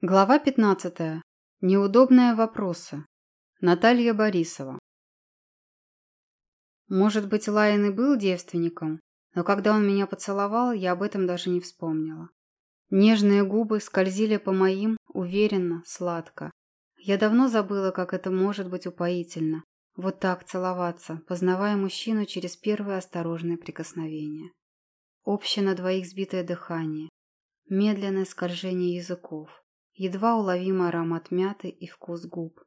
Глава 15. Неудобные вопросы. Наталья Борисова. Может быть, Лайен и был девственником, но когда он меня поцеловал, я об этом даже не вспомнила. Нежные губы скользили по моим, уверенно, сладко. Я давно забыла, как это может быть упоительно. Вот так целоваться, познавая мужчину через первое осторожное прикосновение. Общее на двоих сбитое дыхание. Медленное скольжение языков едва уловимый аромат мяты и вкус губ.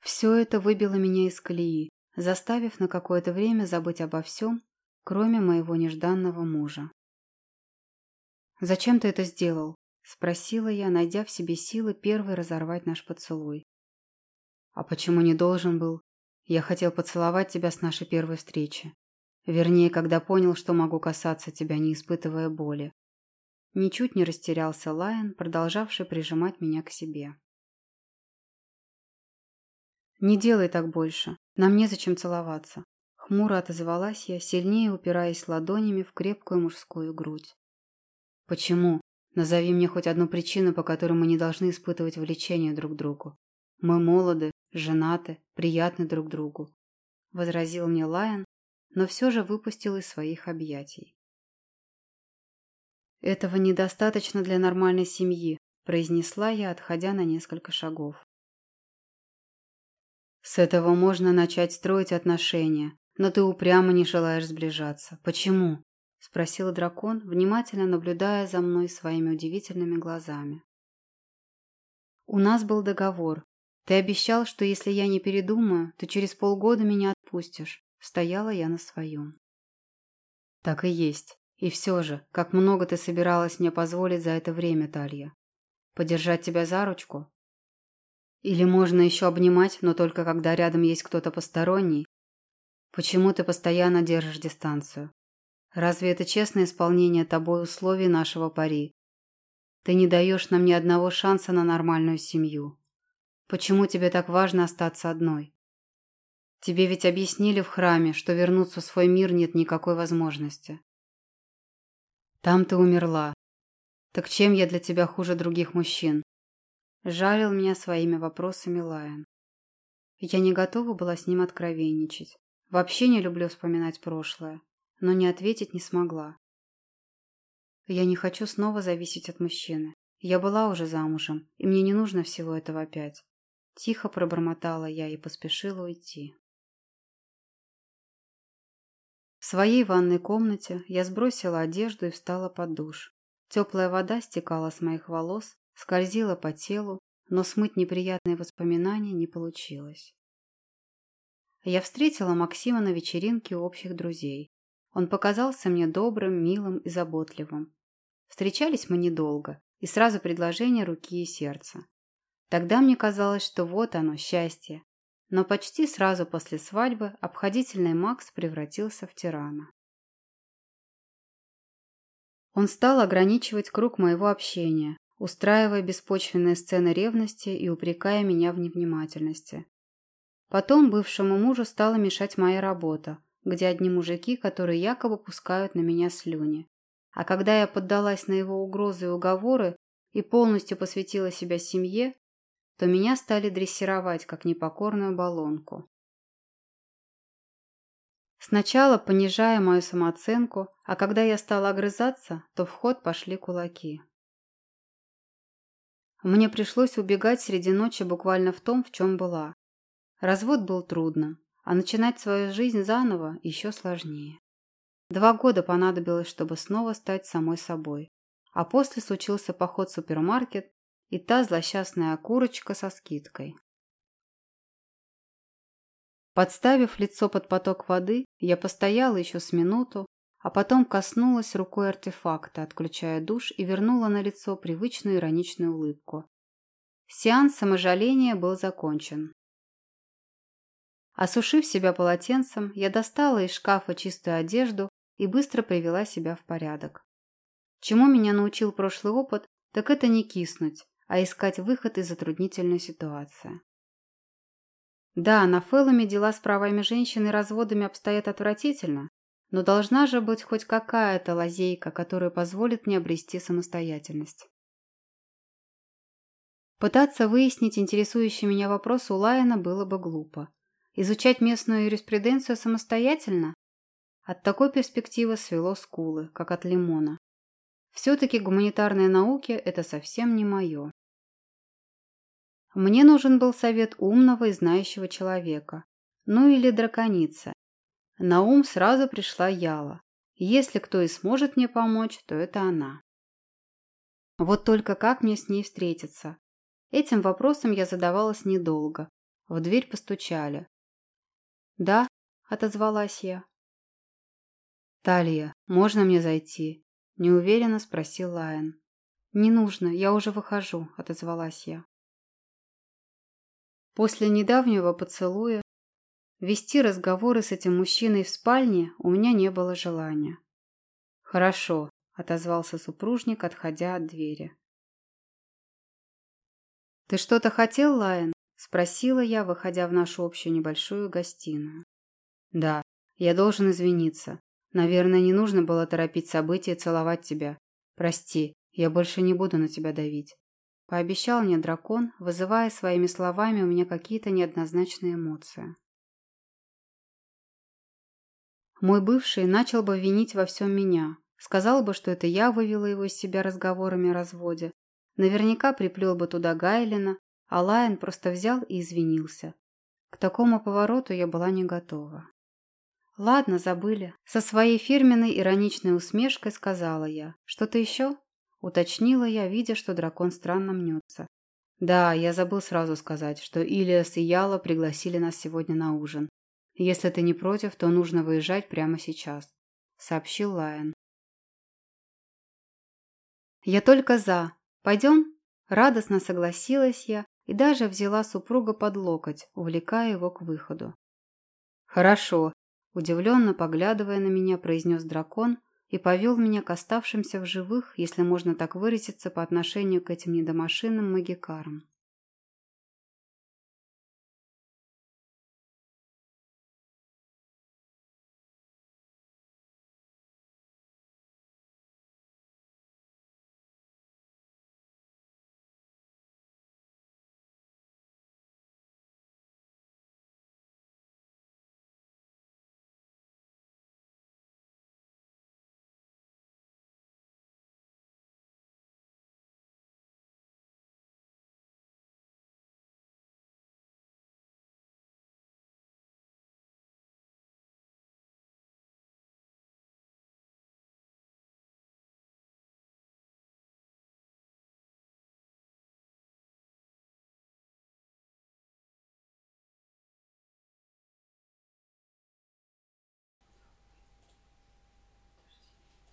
Все это выбило меня из колеи, заставив на какое-то время забыть обо всем, кроме моего нежданного мужа. «Зачем ты это сделал?» – спросила я, найдя в себе силы первой разорвать наш поцелуй. «А почему не должен был? Я хотел поцеловать тебя с нашей первой встречи. Вернее, когда понял, что могу касаться тебя, не испытывая боли. Ничуть не растерялся Лайон, продолжавший прижимать меня к себе. «Не делай так больше. Нам незачем целоваться». Хмуро отозвалась я, сильнее упираясь ладонями в крепкую мужскую грудь. «Почему? Назови мне хоть одну причину, по которой мы не должны испытывать влечение друг к другу. Мы молоды, женаты, приятны друг другу», — возразил мне Лайон, но все же выпустил из своих объятий. «Этого недостаточно для нормальной семьи», произнесла я, отходя на несколько шагов. «С этого можно начать строить отношения, но ты упрямо не желаешь сближаться. Почему?» – спросил дракон, внимательно наблюдая за мной своими удивительными глазами. «У нас был договор. Ты обещал, что если я не передумаю, то через полгода меня отпустишь. Стояла я на своем». «Так и есть. И все же, как много ты собиралась мне позволить за это время, Талья? Подержать тебя за ручку? Или можно еще обнимать, но только когда рядом есть кто-то посторонний? Почему ты постоянно держишь дистанцию? Разве это честное исполнение тобой условий нашего пари? Ты не даешь нам ни одного шанса на нормальную семью. Почему тебе так важно остаться одной? Тебе ведь объяснили в храме, что вернуться в свой мир нет никакой возможности. Там ты умерла. Так чем я для тебя хуже других мужчин? Жалил меня своими вопросами Лайон. Я не готова была с ним откровенничать. Вообще не люблю вспоминать прошлое, но не ответить не смогла. Я не хочу снова зависеть от мужчины. Я была уже замужем, и мне не нужно всего этого опять. Тихо пробормотала я и поспешила уйти. В своей ванной комнате я сбросила одежду и встала под душ. Теплая вода стекала с моих волос, скользила по телу, но смыть неприятные воспоминания не получилось. Я встретила Максима на вечеринке у общих друзей. Он показался мне добрым, милым и заботливым. Встречались мы недолго, и сразу предложение руки и сердца. Тогда мне казалось, что вот оно, счастье, но почти сразу после свадьбы обходительный Макс превратился в тирана. Он стал ограничивать круг моего общения, устраивая беспочвенные сцены ревности и упрекая меня в невнимательности. Потом бывшему мужу стала мешать моя работа, где одни мужики, которые якобы пускают на меня слюни. А когда я поддалась на его угрозы и уговоры и полностью посвятила себя семье, то меня стали дрессировать, как непокорную баллонку. Сначала понижая мою самооценку, а когда я стала огрызаться, то в ход пошли кулаки. Мне пришлось убегать среди ночи буквально в том, в чем была. Развод был трудным, а начинать свою жизнь заново еще сложнее. Два года понадобилось, чтобы снова стать самой собой. А после случился поход в супермаркет, и та злосчастная окурочка со скидкой. Подставив лицо под поток воды, я постояла еще с минуту, а потом коснулась рукой артефакта, отключая душ и вернула на лицо привычную ироничную улыбку. Сеанс саможаления был закончен. Осушив себя полотенцем, я достала из шкафа чистую одежду и быстро привела себя в порядок. Чему меня научил прошлый опыт, так это не киснуть, а искать выход из затруднительной ситуации. Да, на Фэллуме дела с правами женщин и разводами обстоят отвратительно, но должна же быть хоть какая-то лазейка, которая позволит мне обрести самостоятельность. Пытаться выяснить интересующий меня вопрос у Лайена было бы глупо. Изучать местную юриспруденцию самостоятельно? От такой перспективы свело скулы, как от лимона. Все-таки гуманитарные науки – это совсем не мое. Мне нужен был совет умного и знающего человека. Ну или драконица. На ум сразу пришла Яла. Если кто и сможет мне помочь, то это она. Вот только как мне с ней встретиться? Этим вопросом я задавалась недолго. В дверь постучали. «Да», — отозвалась я. «Талия, можно мне зайти?» – неуверенно спросил Лайон. «Не нужно, я уже выхожу», – отозвалась я. После недавнего поцелуя вести разговоры с этим мужчиной в спальне у меня не было желания. «Хорошо», – отозвался супружник, отходя от двери. «Ты что-то хотел, Лайон?» – спросила я, выходя в нашу общую небольшую гостиную. «Да, я должен извиниться. Наверное, не нужно было торопить события и целовать тебя. Прости, я больше не буду на тебя давить. Пообещал мне дракон, вызывая своими словами у меня какие-то неоднозначные эмоции. Мой бывший начал бы винить во всем меня. Сказал бы, что это я вывела его из себя разговорами о разводе. Наверняка приплел бы туда Гайлина, а Лайон просто взял и извинился. К такому повороту я была не готова. «Ладно, забыли». Со своей фирменной ироничной усмешкой сказала я. «Что-то еще?» Уточнила я, видя, что дракон странно мнется. «Да, я забыл сразу сказать, что Илиас и Яла пригласили нас сегодня на ужин. Если ты не против, то нужно выезжать прямо сейчас», — сообщил Лайон. «Я только за. Пойдем?» Радостно согласилась я и даже взяла супруга под локоть, увлекая его к выходу. «Хорошо», Удивленно поглядывая на меня, произнес дракон и повел меня к оставшимся в живых, если можно так выразиться, по отношению к этим недомашинным магикарам.